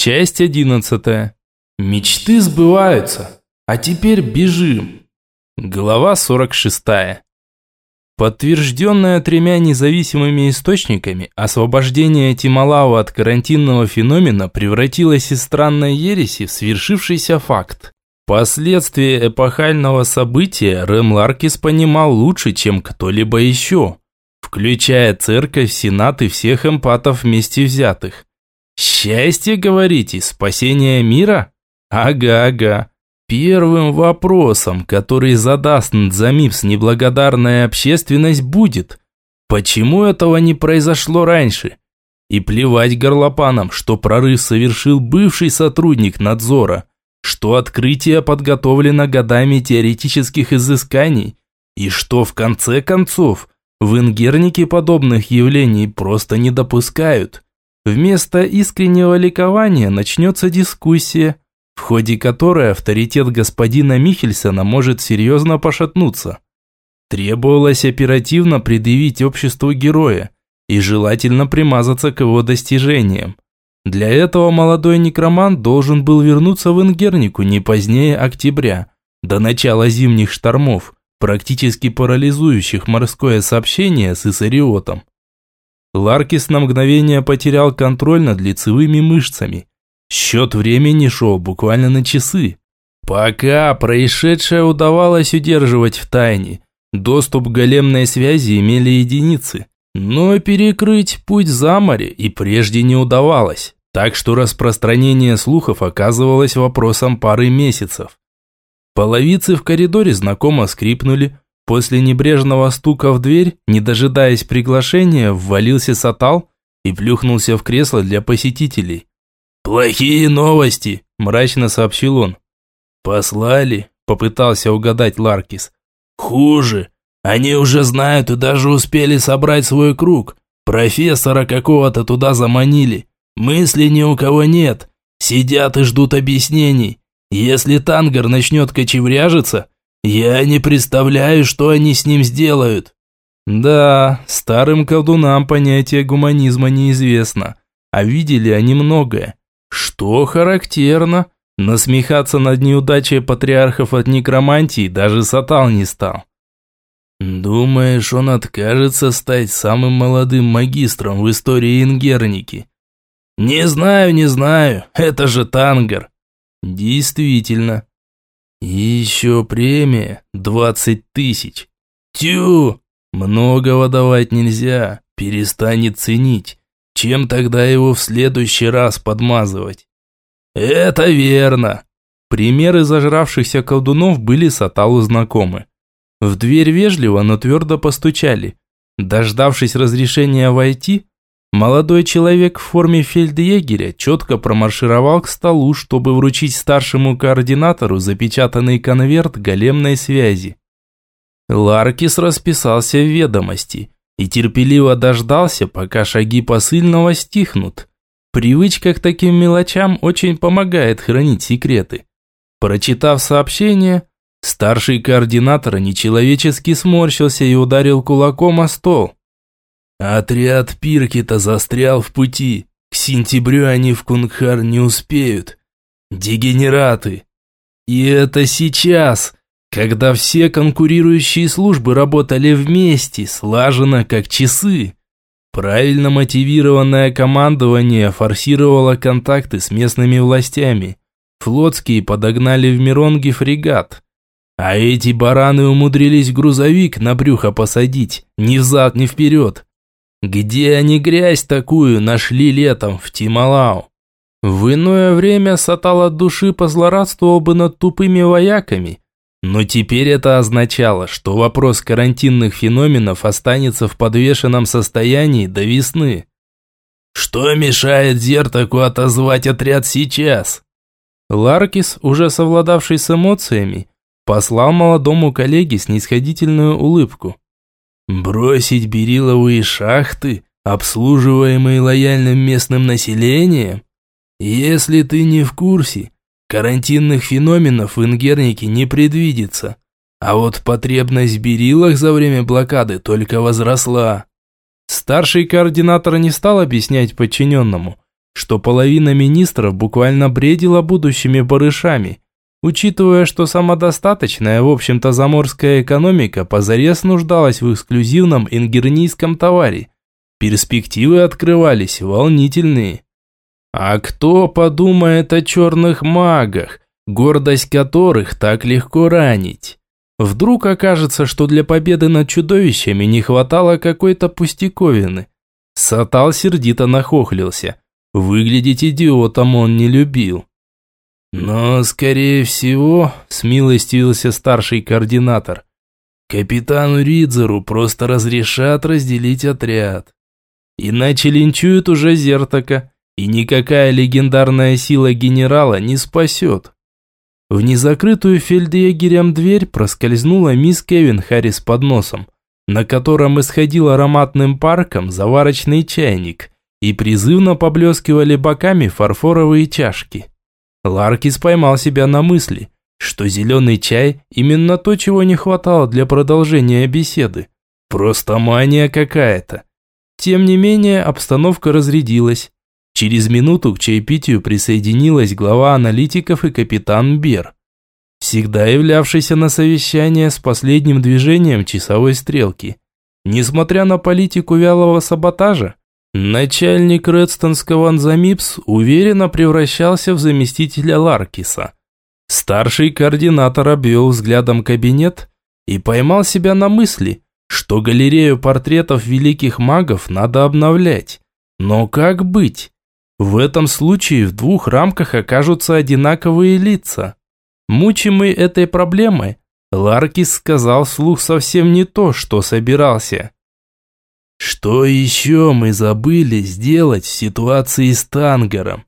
Часть одиннадцатая. Мечты сбываются, а теперь бежим. Глава сорок шестая. Подтвержденное тремя независимыми источниками, освобождение Тималау от карантинного феномена превратилось из странной ереси в свершившийся факт. Последствия эпохального события Рэм Ларкис понимал лучше, чем кто-либо еще, включая церковь, сенат и всех эмпатов вместе взятых. «Счастье, говорите, спасение мира?» «Ага-ага. Первым вопросом, который задаст Надзамипс неблагодарная общественность, будет, почему этого не произошло раньше? И плевать горлопанам, что прорыв совершил бывший сотрудник надзора, что открытие подготовлено годами теоретических изысканий, и что в конце концов в Ингернике подобных явлений просто не допускают. Вместо искреннего ликования начнется дискуссия – в ходе которой авторитет господина Михельсона может серьезно пошатнуться. Требовалось оперативно предъявить обществу героя и желательно примазаться к его достижениям. Для этого молодой некромант должен был вернуться в Ингернику не позднее октября, до начала зимних штормов, практически парализующих морское сообщение с Исариотом. Ларкис на мгновение потерял контроль над лицевыми мышцами Счет времени шел буквально на часы. Пока происшедшее удавалось удерживать в тайне, доступ к големной связи имели единицы. Но перекрыть путь за море и прежде не удавалось, так что распространение слухов оказывалось вопросом пары месяцев. Половицы в коридоре знакомо скрипнули. После небрежного стука в дверь, не дожидаясь приглашения, ввалился Сатал и плюхнулся в кресло для посетителей. «Плохие новости», – мрачно сообщил он. «Послали», – попытался угадать Ларкис. «Хуже. Они уже знают и даже успели собрать свой круг. Профессора какого-то туда заманили. Мысли ни у кого нет. Сидят и ждут объяснений. Если Тангар начнет кочевряжиться, я не представляю, что они с ним сделают». Да, старым колдунам понятие гуманизма неизвестно, а видели они многое. Что характерно, насмехаться над неудачей патриархов от некромантии даже Сатал не стал. «Думаешь, он откажется стать самым молодым магистром в истории Ингерники?» «Не знаю, не знаю, это же Тангар». «Действительно». «И еще премия двадцать тысяч». «Тю! Многого давать нельзя, перестанет ценить. Чем тогда его в следующий раз подмазывать? Это верно. Примеры зажравшихся колдунов были Саталу знакомы. В дверь вежливо, но твердо постучали. Дождавшись разрешения войти, молодой человек в форме фельдъегеря четко промаршировал к столу, чтобы вручить старшему координатору запечатанный конверт големной связи. Ларкис расписался в ведомости – и терпеливо дождался, пока шаги посыльного стихнут. Привычка к таким мелочам очень помогает хранить секреты. Прочитав сообщение, старший координатор нечеловечески сморщился и ударил кулаком о стол. Отряд Пиркита застрял в пути. К сентябрю они в Кунгхар не успеют. Дегенераты. И это сейчас, когда все конкурирующие службы работали вместе, слаженно, как часы. Правильно мотивированное командование форсировало контакты с местными властями. Флотские подогнали в Миронге фрегат. А эти бараны умудрились грузовик на брюхо посадить, ни взад, ни вперед. Где они грязь такую нашли летом в Тималау? В иное время Сатал от души позлорадствовал бы над тупыми вояками – но теперь это означало, что вопрос карантинных феноменов останется в подвешенном состоянии до весны. Что мешает Зертаку отозвать отряд сейчас? Ларкис, уже совладавший с эмоциями, послал молодому коллеге снисходительную улыбку. Бросить бериловые шахты, обслуживаемые лояльным местным населением? Если ты не в курсе, Карантинных феноменов в Ингернике не предвидится. А вот потребность в берилах за время блокады только возросла. Старший координатор не стал объяснять подчиненному, что половина министров буквально бредила будущими барышами, учитывая, что самодостаточная, в общем-то, заморская экономика позарез нуждалась в эксклюзивном ингернийском товаре. Перспективы открывались волнительные. А кто подумает о черных магах, гордость которых так легко ранить? Вдруг окажется, что для победы над чудовищами не хватало какой-то пустяковины. Сатал сердито нахохлился. Выглядеть идиотом он не любил. Но, скорее всего, смилостивился старший координатор, капитану Ридзеру просто разрешат разделить отряд. Иначе линчуют уже Зертака, и никакая легендарная сила генерала не спасет. В незакрытую фельдъегерем дверь проскользнула мисс Кевин Харрис под носом, на котором исходил ароматным парком заварочный чайник – и призывно поблескивали боками фарфоровые чашки. Ларкис поймал себя на мысли, что зеленый чай – именно то, чего не хватало для продолжения беседы. Просто мания какая-то. Тем не менее, обстановка разрядилась. Через минуту к чаепитию присоединилась глава аналитиков и капитан Бер, всегда являвшийся на совещание с последним движением часовой стрелки. Несмотря на политику вялого саботажа, Начальник Редстонского Анзамипс уверенно превращался в заместителя Ларкиса. Старший координатор обвел взглядом кабинет и поймал себя на мысли, что галерею портретов великих магов надо обновлять. Но как быть? В этом случае в двух рамках окажутся одинаковые лица. Мучимый этой проблемой, Ларкис сказал вслух совсем не то, что собирался. Что еще мы забыли сделать в ситуации с Тангаром?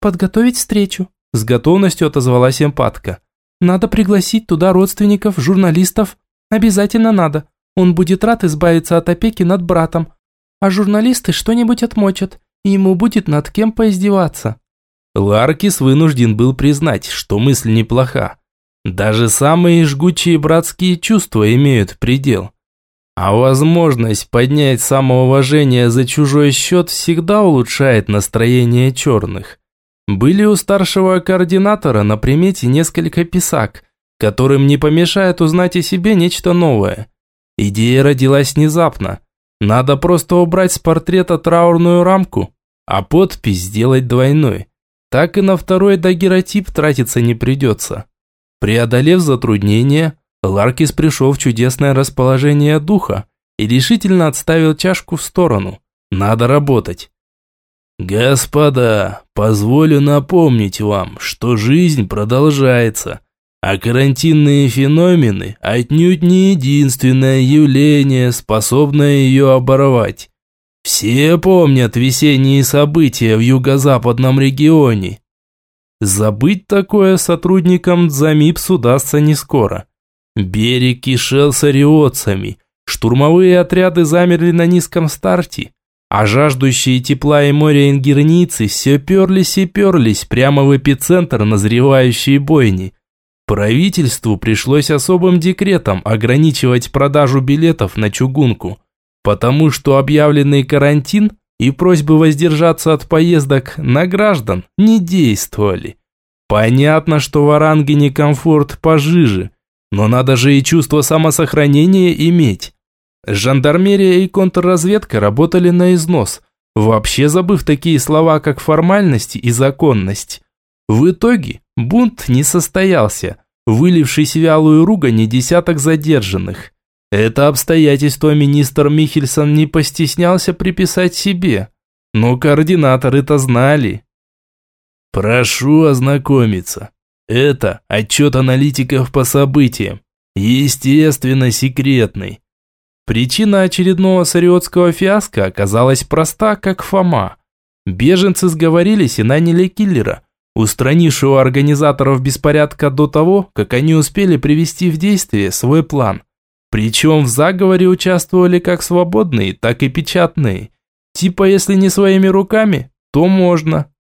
Подготовить встречу, с готовностью отозвалась эмпатка. Надо пригласить туда родственников, журналистов. Обязательно надо. Он будет рад избавиться от опеки над братом. А журналисты что-нибудь отмочат, и ему будет над кем поиздеваться. Ларкис вынужден был признать, что мысль неплоха. Даже самые жгучие братские чувства имеют предел. А возможность поднять самоуважение за чужой счет всегда улучшает настроение черных. Были у старшего координатора на примете несколько писак, которым не помешает узнать о себе нечто новое. Идея родилась внезапно. Надо просто убрать с портрета траурную рамку, а подпись сделать двойной. Так и на второй дагеротип тратиться не придется. Преодолев затруднение, Ларкис пришел в чудесное расположение духа и решительно отставил чашку в сторону. Надо работать. «Господа, позволю напомнить вам, что жизнь продолжается, а карантинные феномены отнюдь не единственное явление, способное ее оборвать. Все помнят весенние события в юго-западном регионе. Забыть такое сотрудникам Дзамипс удастся не скоро. Берег кишел с ариотцами, штурмовые отряды замерли на низком старте, а жаждущие тепла и моря ингерницы все перлись и перлись прямо в эпицентр назревающей бойни. Правительству пришлось особым декретом ограничивать продажу билетов на чугунку, потому что объявленный карантин и просьбы воздержаться от поездок на граждан не действовали. Понятно, что в Орангене комфорт пожиже – но надо же и чувство самосохранения иметь. Жандармерия и контрразведка работали на износ, вообще забыв такие слова, как формальность и законность. В итоге бунт не состоялся, вылившись вялую ругань десяток задержанных. Это обстоятельство министр Михельсон не постеснялся приписать себе, но координаторы-то знали. «Прошу ознакомиться», это отчет аналитиков по событиям. Естественно, секретный. Причина очередного сариотского фиаско оказалась проста, как Фома. Беженцы сговорились и наняли киллера, устранившего организаторов беспорядка до того, как они успели привести в действие свой план. Причем в заговоре участвовали как свободные, так и печатные. Типа, если не своими руками, то можно.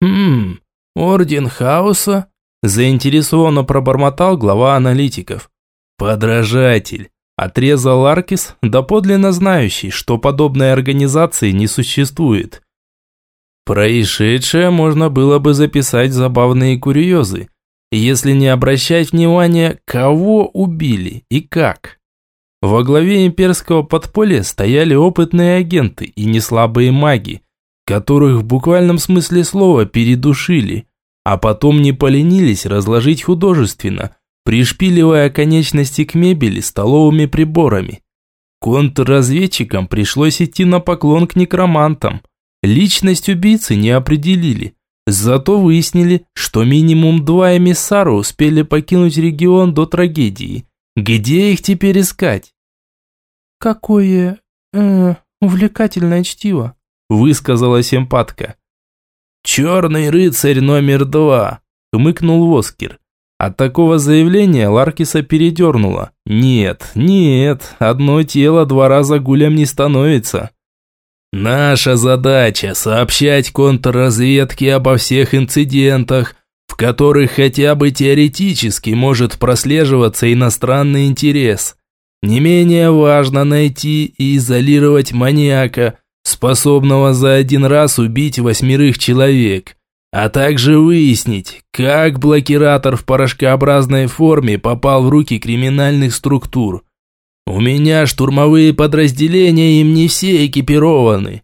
Хм, Орден Хаоса? Заинтересованно пробормотал глава аналитиков. «Подражатель!» Отрезал Аркис, доподлинно знающий, что подобной организации не существует. Происшедшее можно было бы записать забавные курьезы, если не обращать внимания, кого убили и как. Во главе имперского подполья стояли опытные агенты и неслабые маги, которых в буквальном смысле слова передушили, а потом не поленились разложить художественно, пришпиливая конечности к мебели столовыми приборами. Контрразведчикам пришлось идти на поклон к некромантам – Личность убийцы не определили, зато выяснили, что минимум два эмиссара успели покинуть регион до трагедии. Где их теперь искать? «Какое... э... увлекательное чтиво», – высказалась эмпатка. «Черный рыцарь номер два», – хмыкнул Воскер. От такого заявления Ларкиса передернуло. «Нет, нет, одно тело два раза гулям не становится». Наша задача – сообщать контрразведке обо всех инцидентах, в которых хотя бы теоретически может прослеживаться иностранный интерес. Не менее важно найти и изолировать маньяка, способного за один раз убить восьмерых человек, а также выяснить, как блокиратор в порошкообразной форме попал в руки криминальных структур. У меня штурмовые подразделения, им не все экипированы.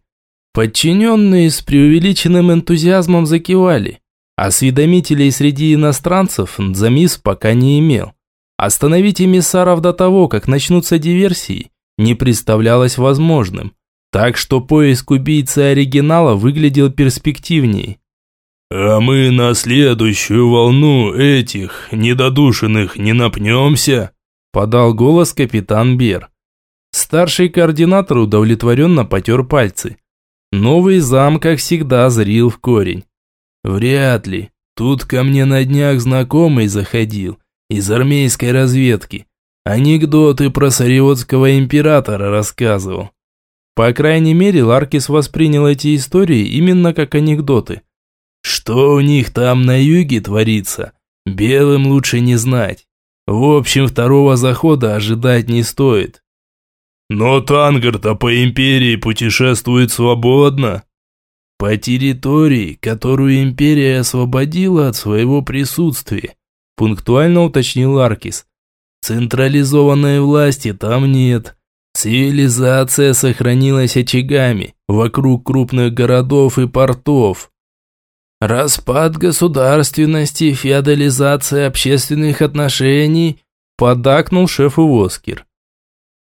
Подчиненные с преувеличенным энтузиазмом закивали. Осведомителей среди иностранцев Нзамис пока не имел. Остановить эмиссаров до того, как начнутся диверсии, не представлялось возможным. Так что поиск убийцы оригинала выглядел перспективней. «А мы на следующую волну этих недодушенных не напнемся?» подал голос капитан Бер. Старший координатор удовлетворенно потер пальцы. Новый зам, как всегда, зрил в корень. «Вряд ли. Тут ко мне на днях знакомый заходил, из армейской разведки. Анекдоты про сариотского императора рассказывал». По крайней мере, Ларкис воспринял эти истории именно как анекдоты. «Что у них там на юге творится, белым лучше не знать. В общем, второго захода ожидать не стоит. Но Тангар-то по империи путешествует свободно. По территории, которую империя освободила от своего присутствия, пунктуально уточнил Аркис. Централизованной власти там нет. Цивилизация сохранилась очагами вокруг крупных городов и портов. Распад государственности, феодализация общественных отношений, подакнул шефу Воскер.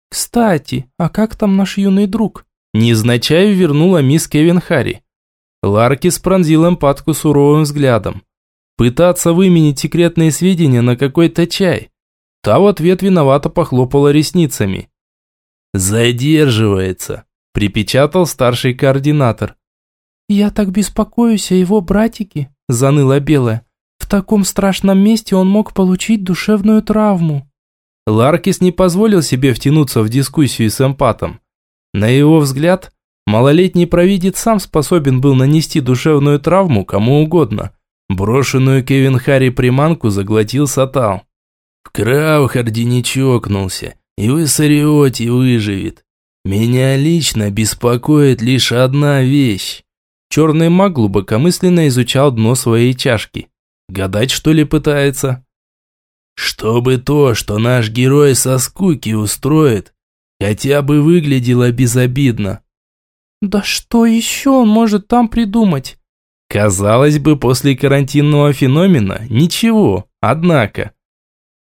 Кстати, а как там наш юный друг? Незначай вернула мисс Кевин Харри. Ларкис пронзил эмпатку суровым взглядом. Пытаться выменить секретные сведения на какой-то чай. Та в ответ виновато похлопала ресницами. «Задерживается», – припечатал старший координатор. «Я так беспокоюсь о его братике», – заныла Белая. «В таком страшном месте он мог получить душевную травму». Ларкис не позволил себе втянуться в дискуссию с эмпатом. На его взгляд, малолетний провидец сам способен был нанести душевную травму кому угодно. Брошенную Кевин Харри приманку заглотил Сатал. «В Краухарде не чокнулся, и в Иссариоте выживет. Меня лично беспокоит лишь одна вещь. Черный маг глубокомысленно изучал дно своей чашки. Гадать, что ли, пытается? Чтобы то, что наш герой со скуки устроит, хотя бы выглядело безобидно. Да что еще он может там придумать? Казалось бы, после карантинного феномена ничего, однако.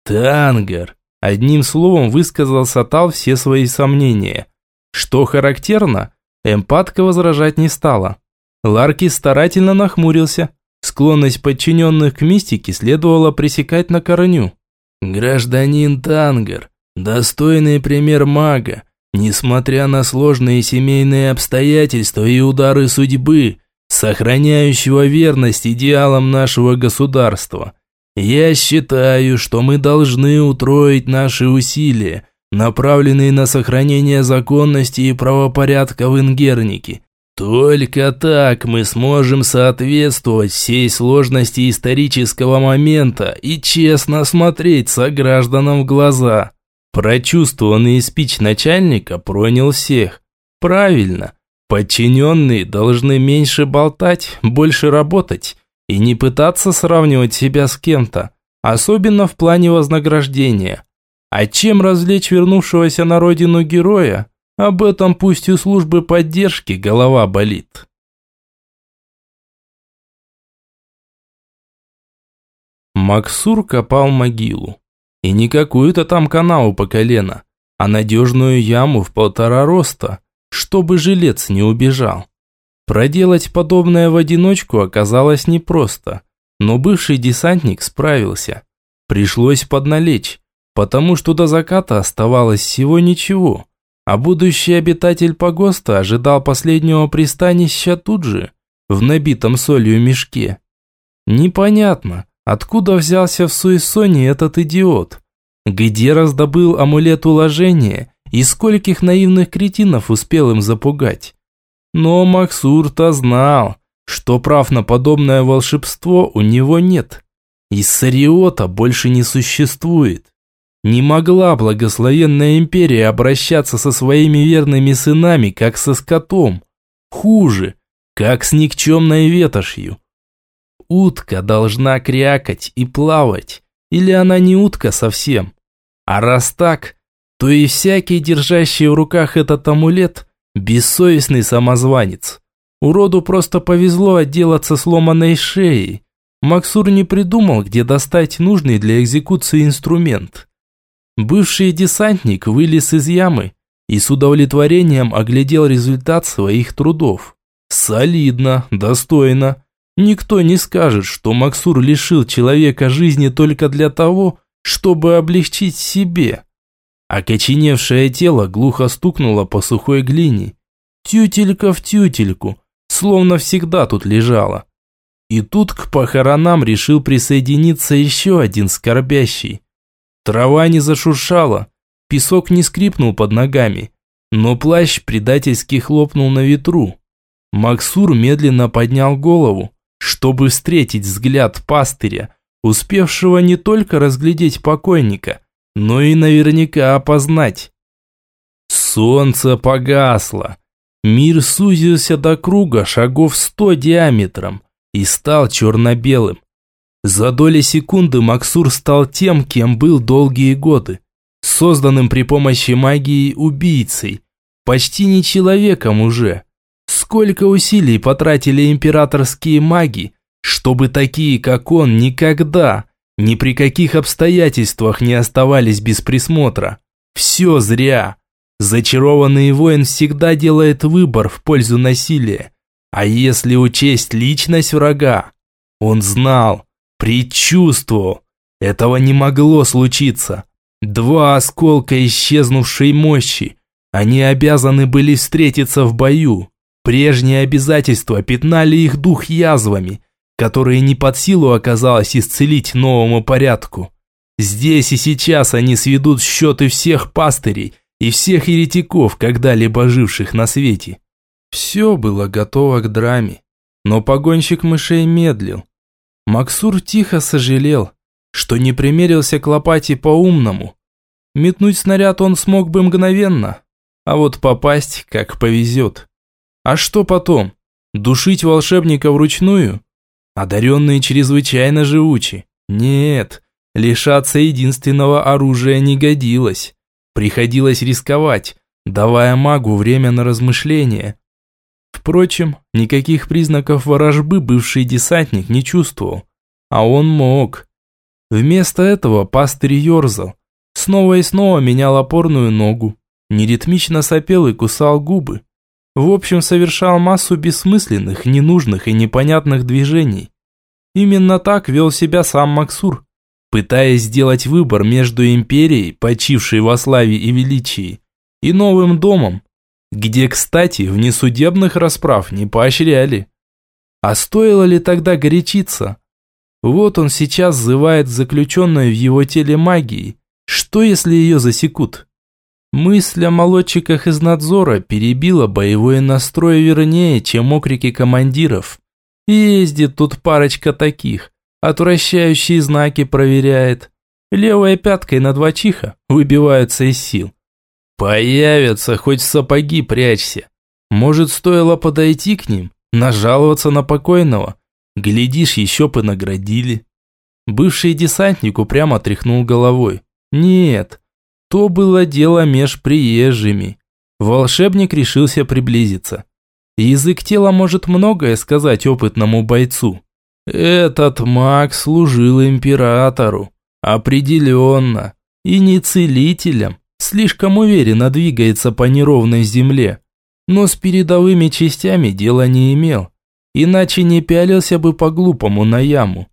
Тангар. Одним словом высказал Сатал все свои сомнения. Что характерно, эмпатка возражать не стала. Ларки старательно нахмурился. Склонность подчиненных к мистике следовало пресекать на корню. «Гражданин Тангар, достойный пример мага, несмотря на сложные семейные обстоятельства и удары судьбы, сохраняющего верность идеалам нашего государства. Я считаю, что мы должны утроить наши усилия, направленные на сохранение законности и правопорядка в Ингернике, только так мы сможем соответствовать всей сложности исторического момента и честно смотреть согражданам в глаза. Прочувствованный спич начальника пронял всех. Правильно. Подчиненные должны меньше болтать, больше работать и не пытаться сравнивать себя с кем-то, особенно в плане вознаграждения. А чем развлечь вернувшегося на родину героя, об этом пусть у службы поддержки голова болит. Максур копал могилу. И не какую-то там канаву по колено, а надежную яму в полтора роста, чтобы жилец не убежал. Проделать подобное в одиночку оказалось непросто, но бывший десантник справился. Пришлось подналечь, потому что до заката оставалось всего ничего, а будущий обитатель погоста ожидал последнего пристанища тут же, в набитом солью мешке. Непонятно, откуда взялся в Суисоне этот идиот, где раздобыл амулет уложения и скольких наивных кретинов успел им запугать. Но Максур-то знал, что прав на подобное волшебство у него нет. И Сариота больше не существует. Не могла благословенная империя обращаться со своими верными сынами, как со скотом. Хуже, как с никчемной ветошью. Утка должна крякать и плавать, или она не утка совсем. А раз так, то и всякий, держащий в руках этот амулет, бессовестный самозванец. Уроду просто повезло отделаться сломанной шеей. Максур не придумал, где достать нужный для экзекуции инструмент. Бывший десантник вылез из ямы и с удовлетворением оглядел результат своих трудов. Солидно, достойно. Никто не скажет, что Максур лишил человека жизни только для того, чтобы облегчить себе. Окоченевшее тело глухо стукнуло по сухой глине. Тютелька в тютельку, словно всегда тут лежала. И тут к похоронам решил присоединиться еще один скорбящий. Трава не зашуршала, песок не скрипнул под ногами, но плащ предательски хлопнул на ветру. Максур медленно поднял голову, чтобы встретить взгляд пастыря, успевшего не только разглядеть покойника, но и наверняка опознать. Солнце погасло. Мир сузился до круга шагов сто диаметром и стал черно-белым. За доли секунды Максур стал тем, кем был долгие годы. Созданным при помощи магии убийцей. Почти не человеком уже. Сколько усилий потратили императорские маги, чтобы такие, как он, никогда, ни при каких обстоятельствах не оставались без присмотра. Все зря. Зачарованный воин всегда делает выбор в пользу насилия. А если учесть личность врага? Он знал, Предчувствовал. Этого не могло случиться. Два осколка исчезнувшей мощи. Они обязаны были встретиться в бою. Прежние обязательства пятнали их дух язвами, которые не под силу оказалось исцелить новому порядку. Здесь и сейчас они сведут счеты всех пастырей и всех еретиков, когда-либо живших на свете. Все было готово к драме, но погонщик мышей медлил. Максур тихо сожалел, что не примерился к лопате по-умному. Метнуть снаряд он смог бы мгновенно, а вот попасть как повезет. А что потом? Душить волшебника вручную? Одаренные чрезвычайно живучи. Нет, лишаться единственного оружия не годилось. Приходилось рисковать, давая магу время на размышление. Впрочем, никаких признаков ворожбы бывший десантник не чувствовал. А он мог. Вместо этого пастырь ерзал. Снова и снова менял опорную ногу. Неритмично сопел и кусал губы. В общем, совершал массу бессмысленных, ненужных и непонятных движений. Именно так вел себя сам Максур, пытаясь сделать выбор между империей, почившей во славе и величии, и новым домом, где, кстати, внесудебных расправ не поощряли. А стоило ли тогда горячиться? Вот он сейчас зывает заключенную в его теле магией. Что, если ее засекут? Мысль о молодчиках из надзора перебила боевой настрой вернее, чем окрики командиров. Ездит тут парочка таких, отвращающие знаки проверяет. Левой пяткой на два чиха выбиваются из сил. Появятся, хоть сапоги прячься. Может, стоило подойти к ним, нажаловаться на покойного? Глядишь, еще бы наградили. Бывший десантник упрямо тряхнул головой. Нет, то было дело меж приезжими. Волшебник решился приблизиться. Язык тела может многое сказать опытному бойцу. Этот маг служил императору. Определенно. И не целителем. Слишком уверенно двигается по неровной земле. Но с передовыми частями дела не имел. Иначе не пялился бы по-глупому на яму.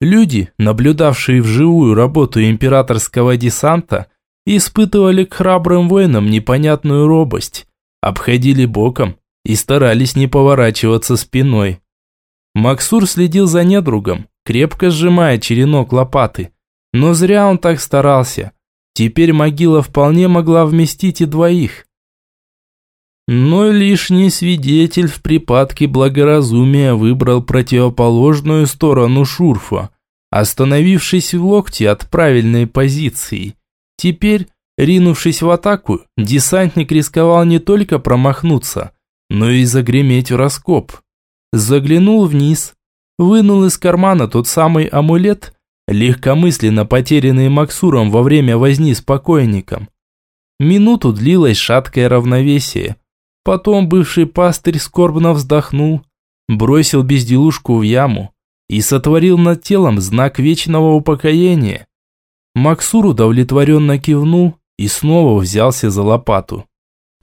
Люди, наблюдавшие вживую работу императорского десанта, испытывали к храбрым воинам непонятную робость, обходили боком и старались не поворачиваться спиной. Максур следил за недругом, крепко сжимая черенок лопаты. Но зря он так старался. Теперь могила вполне могла вместить и двоих. Но лишний свидетель в припадке благоразумия выбрал противоположную сторону шурфа, остановившись в локте от правильной позиции. Теперь, ринувшись в атаку, десантник рисковал не только промахнуться, но и загреметь в раскоп. Заглянул вниз, вынул из кармана тот самый амулет, легкомысленно потерянный Максуром во время возни с покойником. Минуту длилось шаткое равновесие. Потом бывший пастырь скорбно вздохнул, бросил безделушку в яму и сотворил над телом знак вечного упокоения. Максур удовлетворенно кивнул и снова взялся за лопату.